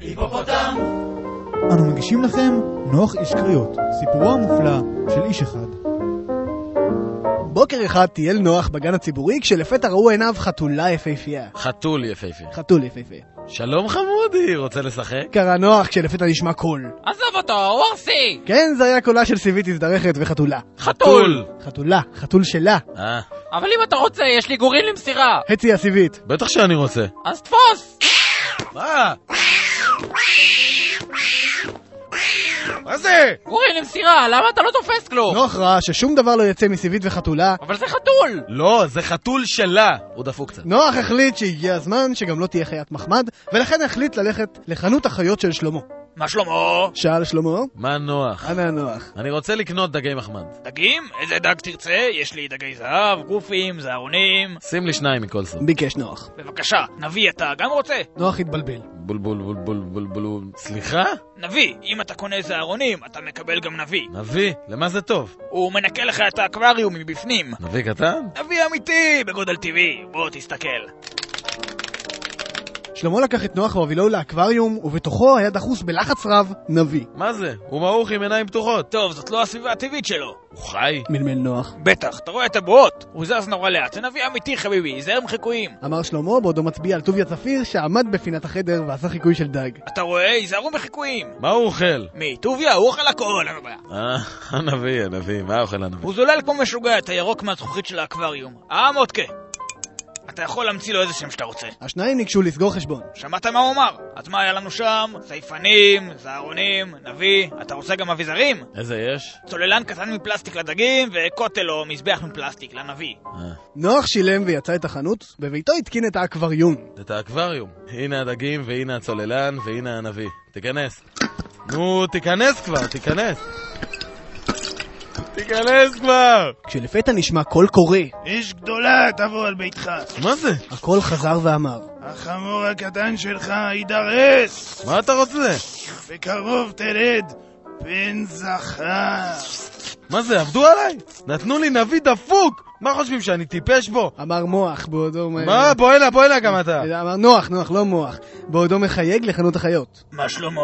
היפופוטם! אנו מגישים לכם נוח איש קריאות, סיפורו המופלא של איש אחד. בוקר אחד טייל נוח בגן הציבורי כשלפתע ראו עיניו חתולה יפהפייה. חתול יפהפה. חתול יפהפה. שלום חמודי, רוצה לשחק? קרא נוח כשלפתע נשמע קול. עזוב אותו, הוא ארסי! כן, זה היה קולה של סיבית מזדרכת וחתולה. חתול! חתולה, חתול שלה. אה, אבל אם אתה רוצה, יש לי גורים למסירה! חצי הסיבית. בטח שאני רוצה. אז תפוס! מה? מה זה? גורים למסירה, למה אתה לא תופס כלום? נוח ראה ששום דבר לא יצא מסיבית וחתולה. אבל זה חתול! לא, זה חתול שלה! הוא דפוק קצת. נוח החליט שהגיע הזמן שגם לא תהיה חיית מחמד, ולכן החליט ללכת לחנות החיות של שלמה. מה שלמה? שאל שלמה, מה נוח? אנא נוח. אני רוצה לקנות דגי מחמד. דגים? איזה דג תרצה? יש לי דגי זהב, גופים, זערונים. שים לי שניים מכל סוג. ביקש נוח. בבקשה, נביא אתה גם רוצה? נוח התבלבל. בולבול בולבול בולבול. סליחה? נביא, אם אתה קונה זערונים, אתה מקבל גם נביא. נביא, למה זה טוב? הוא מנקה לך את האקווריום מבפנים. נביא קטן? נביא אמיתי, בגודל טבעי. בוא תסתכל. שלמה לקח את נוח והובילו לאקווריום, ובתוכו היה דחוס בלחץ רב נביא. מה זה? הוא מעוך עם עיניים פתוחות. טוב, זאת לא הסביבה הטבעית שלו. הוא חי? מלמל נוח. בטח, אתה רואה את הבועות? הוא זז נורא לאט, זה נביא אמיתי חביבי, ייזהר מחיקויים. אמר שלמה בעודו מצביע על טוביה צפיר שעמד בפינת החדר ועשה חיקוי של דג. אתה רואה? ייזהרו מחיקויים. מה הוא אוכל? מי? טוביה? הוא אוכל הכל, אין בעיה. אה, הנביא, הנביא, מה אוכל הנביא? הוא זולל כמו משוגע את הירוק מהזכוכית של האקווריום. אה, מותקה. אתה יכול להמציא לו איזה שם שאתה רוצה. השניים ניגשו לסגור חשבון. שמעת מה הוא אמר? אז מה היה לנו שם? סייפנים, זערונים, נביא, אתה רוצה גם אביזרים? איזה יש? צוללן קטן מפלסטיק לדגים, וכותל או מזבח מפלסטיק לנביא. אה, נוח שילם ויצא את החנות, בביתו התקין את האקווריום. את האקווריום. הנה הדגים, והנה הצוללן, והנה הנביא. תיכנס. נו, תיכנס כבר, תיכנס. תיכנס כבר! כשלפתע נשמע קול קורא, אש גדולה תבוא על ביתך. מה זה? הקול חזר ואמר, החמור הקטן שלך יידרס. מה אתה רוצה? בקרוב תרד בן זכר. מה זה, עבדו עליי? נתנו לי נביא דפוק! מה חושבים, שאני טיפש בו? אמר מוח בעודו... מה? בוא הנה, בוא הנה גם אתה. אמר נוח, נוח, לא מוח. בעודו מחייג לחנות החיות. מה שלמה?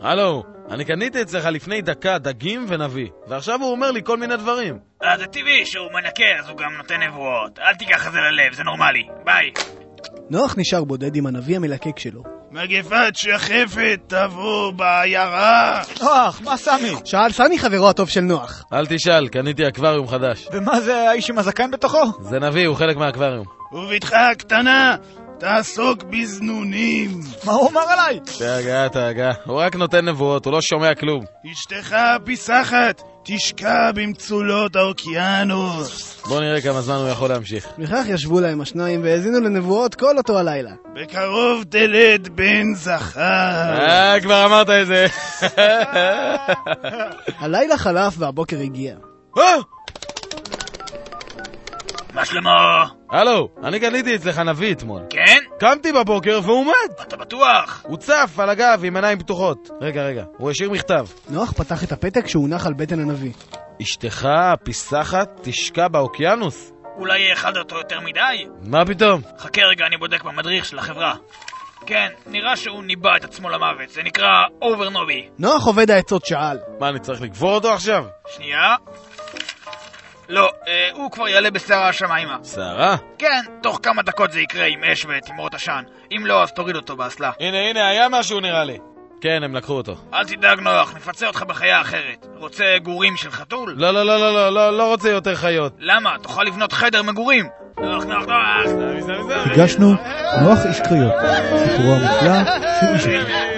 הלו, אני קניתי אצלך לפני דקה דגים ונביא, ועכשיו הוא אומר לי כל מיני דברים. אה, זה טבעי שהוא מנקה, אז הוא גם נותן נבואות. אל תיקח את זה ללב, זה נורמלי. ביי. נוח נשאר בודד עם הנביא המלקק שלו. מגפת שחפת תבוא בעיירה. נוח, מה סמי? שאל סני חברו הטוב של נוח. אל תשאל, קניתי אקווריום חדש. ומה זה האיש עם הזקן בתוכו? זה נביא, הוא חלק מהאקווריום. ובתך הקטנה תעסוק בזנונים. מה הוא אמר עליי? תירגע, תירגע. הוא רק נותן נבואות, הוא לא שומע כלום. אשתך הפיסחת תשקע במצולות האוקיינוס. בוא נראה כמה זמן הוא יכול להמשיך. וכך ישבו להם השניים והאזינו לנבואות כל אותו הלילה. בקרוב תלד בן זכר. אה, כבר אמרת את זה. הלילה חלף והבוקר הגיע. אה! מה שלמה? הלו, אני קניתי אצלך נביא אתמול. כן? קמתי בבוקר והוא מת! אתה בטוח? הוא צף על הגב עם עיניים פתוחות. רגע, רגע, הוא השאיר מכתב. נוח פתח את הפתק שהונח על בטן הנביא. אשתך הפיסחת תשקע באוקיינוס? אולי האכלת אותו יותר מדי? מה פתאום? חכה רגע, אני בודק במדריך של החברה. כן, נראה שהוא ניבא את עצמו למוות, זה נקרא אובר ניבוי. נוח אובד העצות שאל. מה, אני צריך לקבור אותו עכשיו? שנייה. לא, אה, הוא כבר יעלה בסערה השמיימה. סערה? כן, תוך כמה דקות זה יקרה עם אש ותימרות עשן. אם לא, אז תוריד אותו באסלה. הנה, הנה, היה משהו נראה לי. כן, הם לקחו אותו. אל תדאג נוח, נפצה אותך בחיה אחרת. רוצה גורים של חתול? לא, לא, לא, לא, לא, לא, לא רוצה יותר חיות. למה? תוכל לבנות חדר מגורים. נוח, נוח, נוח! הגשנו נוח איש קריאות, סיפורו המופלא של איש אחד.